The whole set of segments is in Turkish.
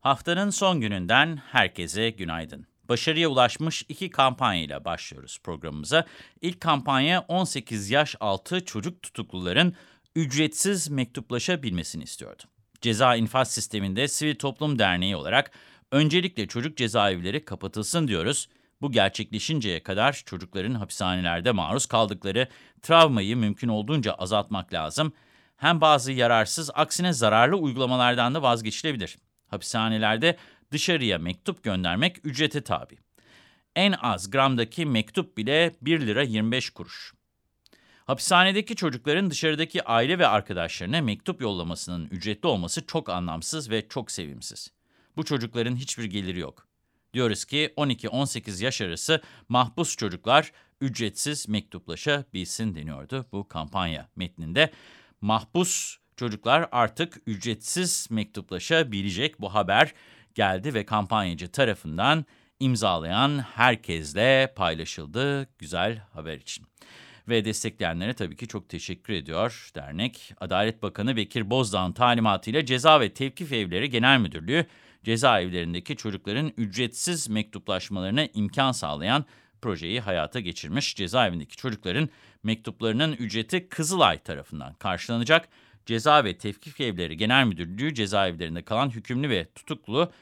Haftanın son gününden herkese günaydın. Başarıya ulaşmış iki kampanya ile başlıyoruz programımıza. İlk kampanya 18 yaş altı çocuk tutukluların ücretsiz mektuplaşabilmesini istiyordu. Ceza infaz sisteminde Sivil Toplum Derneği olarak öncelikle çocuk cezaevleri kapatılsın diyoruz. Bu gerçekleşinceye kadar çocukların hapishanelerde maruz kaldıkları travmayı mümkün olduğunca azaltmak lazım. Hem bazı yararsız, aksine zararlı uygulamalardan da vazgeçilebilir. Hapishanelerde dışarıya mektup göndermek ücrete tabi. En az gramdaki mektup bile 1 lira 25 kuruş. Hapishanedeki çocukların dışarıdaki aile ve arkadaşlarına mektup yollamasının ücretli olması çok anlamsız ve çok sevimsiz. Bu çocukların hiçbir geliri yok. Diyoruz ki 12-18 yaş arası mahpus çocuklar ücretsiz mektuplaşabilsin deniyordu bu kampanya metninde. Mahpus çocuklar artık ücretsiz mektuplaşabilecek bu haber geldi ve kampanyacı tarafından imzalayan herkesle paylaşıldı güzel haber için. Ve destekleyenlere tabii ki çok teşekkür ediyor dernek. Adalet Bakanı Bekir Bozdağ'ın talimatıyla Ceza ve Tevkif Evleri Genel Müdürlüğü cezaevlerindeki çocukların ücretsiz mektuplaşmalarına imkan sağlayan projeyi hayata geçirmiş. Cezaevindeki çocukların mektuplarının ücreti Kızılay tarafından karşılanacak. Ceza ve Tevkif Evleri Genel Müdürlüğü cezaevlerinde kalan hükümlü ve tutuklu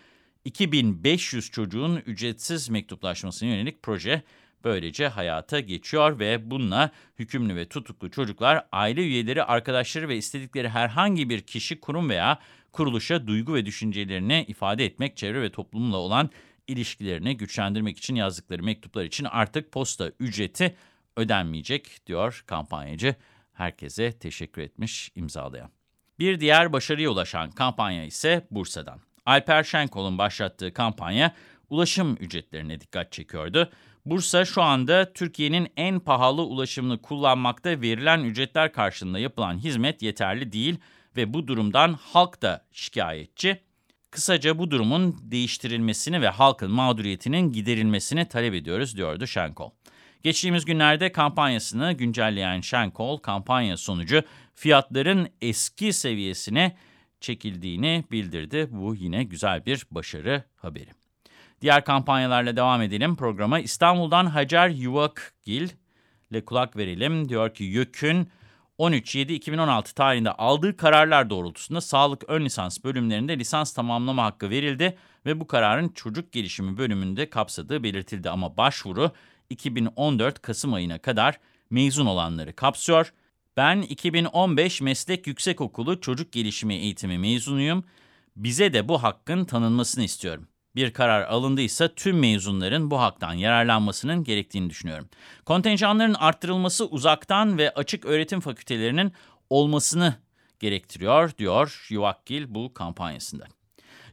2500 çocuğun ücretsiz mektuplaşmasına yönelik proje böylece hayata geçiyor ve bununla hükümlü ve tutuklu çocuklar aile üyeleri, arkadaşları ve istedikleri herhangi bir kişi, kurum veya kuruluşa duygu ve düşüncelerini ifade etmek, çevre ve toplumla olan ilişkilerini güçlendirmek için yazdıkları mektuplar için artık posta ücreti ödenmeyecek diyor kampanyacı. Herkese teşekkür etmiş imzalayan. Bir diğer başarıya ulaşan kampanya ise Bursa'dan. Alper Şenkol'un başlattığı kampanya ulaşım ücretlerine dikkat çekiyordu. Bursa şu anda Türkiye'nin en pahalı ulaşımını kullanmakta verilen ücretler karşılığında yapılan hizmet yeterli değil ve bu durumdan halk da şikayetçi. Kısaca bu durumun değiştirilmesini ve halkın mağduriyetinin giderilmesini talep ediyoruz diyordu Şenkol. Geçtiğimiz günlerde kampanyasını güncelleyen Şenkol, kampanya sonucu fiyatların eski seviyesine çekildiğini bildirdi. Bu yine güzel bir başarı haberi. Diğer kampanyalarla devam edelim programa. İstanbul'dan Hacer Yuvakgil ile kulak verelim. Diyor ki YÖK'ün 13.7.2016 tarihinde aldığı kararlar doğrultusunda sağlık ön lisans bölümlerinde lisans tamamlama hakkı verildi ve bu kararın çocuk gelişimi bölümünde kapsadığı belirtildi. Ama başvuru 2014 Kasım ayına kadar mezun olanları kapsıyor. Ben 2015 Meslek Yüksekokulu Çocuk Gelişimi Eğitimi mezunuyum. Bize de bu hakkın tanınmasını istiyorum bir karar alındıysa tüm mezunların bu haktan yararlanmasının gerektiğini düşünüyorum. Kontenjanların arttırılması uzaktan ve açık öğretim fakültelerinin olmasını gerektiriyor, diyor Yuvakkil bu kampanyasında.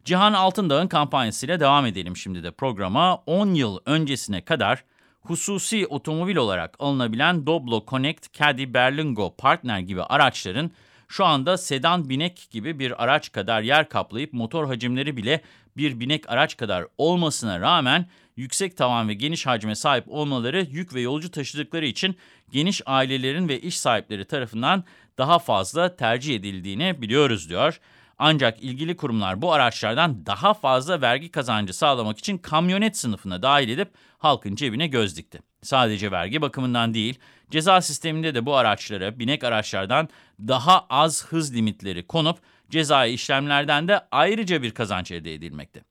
Cihan Altındağ'ın kampanyasıyla devam edelim şimdi de programa. 10 yıl öncesine kadar hususi otomobil olarak alınabilen Doblo Connect, Caddy, Berlingo, Partner gibi araçların şu anda sedan binek gibi bir araç kadar yer kaplayıp motor hacimleri bile bir binek araç kadar olmasına rağmen yüksek tavan ve geniş hacme sahip olmaları yük ve yolcu taşıdıkları için geniş ailelerin ve iş sahipleri tarafından daha fazla tercih edildiğini biliyoruz diyor. Ancak ilgili kurumlar bu araçlardan daha fazla vergi kazancı sağlamak için kamyonet sınıfına dahil edip halkın cebine göz dikti. Sadece vergi bakımından değil, ceza sisteminde de bu araçlara binek araçlardan daha az hız limitleri konup cezai işlemlerden de ayrıca bir kazanç elde edilmekte.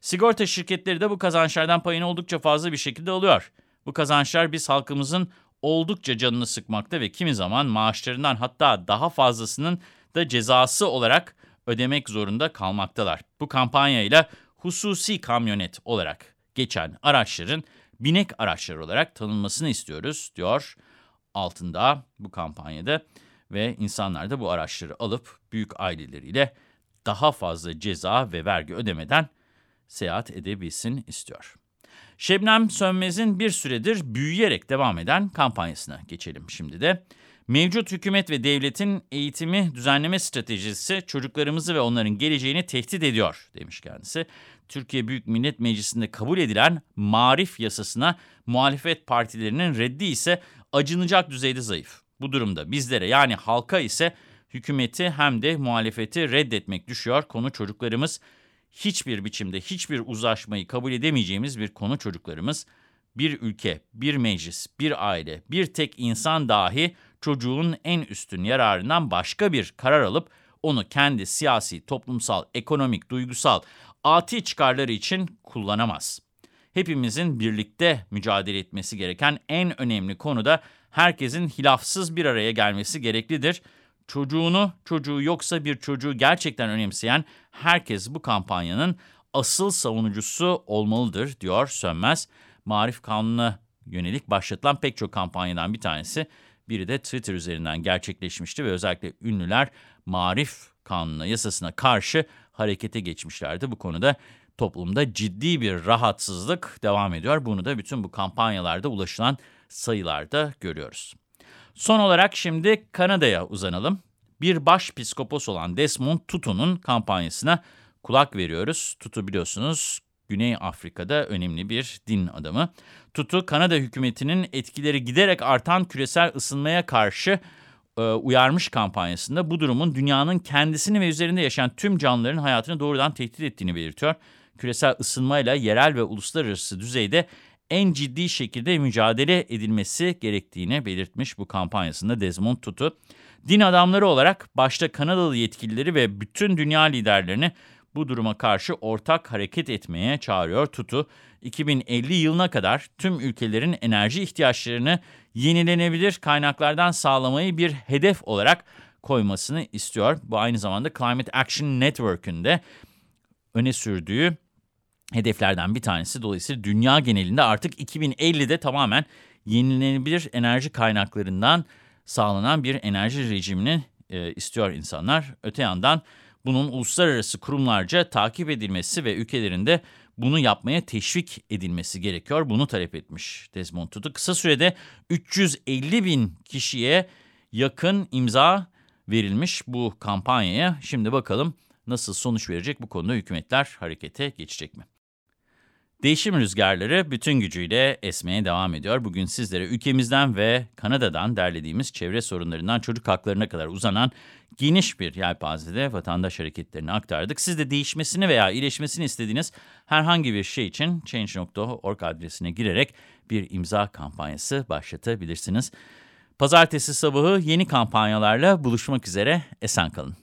Sigorta şirketleri de bu kazançlardan payını oldukça fazla bir şekilde alıyor. Bu kazançlar biz halkımızın oldukça canını sıkmakta ve kimi zaman maaşlarından hatta daha fazlasının da cezası olarak ödemek zorunda kalmaktalar. Bu kampanyayla hususi kamyonet olarak geçen araçların binek araçlar olarak tanınmasını istiyoruz diyor altında bu kampanyada ve insanlar da bu araçları alıp büyük aileleriyle daha fazla ceza ve vergi ödemeden seyahat edebilsin istiyor. Şebnem Sönmez'in bir süredir büyüyerek devam eden kampanyasına geçelim şimdi de. Mevcut hükümet ve devletin eğitimi düzenleme stratejisi çocuklarımızı ve onların geleceğini tehdit ediyor demiş kendisi. Türkiye Büyük Millet Meclisi'nde kabul edilen marif yasasına muhalefet partilerinin reddi ise acınacak düzeyde zayıf. Bu durumda bizlere yani halka ise hükümeti hem de muhalefeti reddetmek düşüyor. Konu çocuklarımız hiçbir biçimde hiçbir uzlaşmayı kabul edemeyeceğimiz bir konu çocuklarımız. Bir ülke, bir meclis, bir aile, bir tek insan dahi çocuğun en üstün yararından başka bir karar alıp onu kendi siyasi, toplumsal, ekonomik, duygusal, ati çıkarları için kullanamaz. Hepimizin birlikte mücadele etmesi gereken en önemli konu da herkesin hilafsız bir araya gelmesi gereklidir. Çocuğunu, çocuğu yoksa bir çocuğu gerçekten önemseyen herkes bu kampanyanın asıl savunucusu olmalıdır, diyor Sönmez. Marif Kanunu'na yönelik başlatılan pek çok kampanyadan bir tanesi. Biri de Twitter üzerinden gerçekleşmişti ve özellikle ünlüler Marif Kanunu yasasına karşı harekete geçmişlerdi. Bu konuda toplumda ciddi bir rahatsızlık devam ediyor. Bunu da bütün bu kampanyalarda ulaşılan sayılarda görüyoruz. Son olarak şimdi Kanada'ya uzanalım. Bir baş psikopos olan Desmond Tutu'nun kampanyasına kulak veriyoruz. Tutu biliyorsunuz Güney Afrika'da önemli bir din adamı. Tutu, Kanada hükümetinin etkileri giderek artan küresel ısınmaya karşı e, uyarmış kampanyasında bu durumun dünyanın kendisini ve üzerinde yaşayan tüm canlıların hayatını doğrudan tehdit ettiğini belirtiyor. Küresel ısınmayla yerel ve uluslararası düzeyde en ciddi şekilde mücadele edilmesi gerektiğini belirtmiş bu kampanyasında Desmond Tutu. Din adamları olarak başta Kanadalı yetkilileri ve bütün dünya liderlerini bu duruma karşı ortak hareket etmeye çağırıyor Tutu. 2050 yılına kadar tüm ülkelerin enerji ihtiyaçlarını yenilenebilir kaynaklardan sağlamayı bir hedef olarak koymasını istiyor. Bu aynı zamanda Climate Action Network'ün de öne sürdüğü hedeflerden bir tanesi. Dolayısıyla dünya genelinde artık 2050'de tamamen yenilenebilir enerji kaynaklarından sağlanan bir enerji rejimini e, istiyor insanlar. Öte yandan bunun uluslararası kurumlarca takip edilmesi ve ülkelerinde bunu yapmaya teşvik edilmesi gerekiyor. Bunu talep etmiş Desmond Tutu. Kısa sürede 350 bin kişiye yakın imza verilmiş bu kampanyaya. Şimdi bakalım nasıl sonuç verecek bu konuda hükümetler harekete geçecek mi? Değişim rüzgarları bütün gücüyle esmeye devam ediyor. Bugün sizlere ülkemizden ve Kanada'dan derlediğimiz çevre sorunlarından çocuk haklarına kadar uzanan geniş bir yelpazede vatandaş hareketlerini aktardık. Siz de değişmesini veya iyileşmesini istediğiniz herhangi bir şey için change.org adresine girerek bir imza kampanyası başlatabilirsiniz. Pazartesi sabahı yeni kampanyalarla buluşmak üzere. Esen kalın.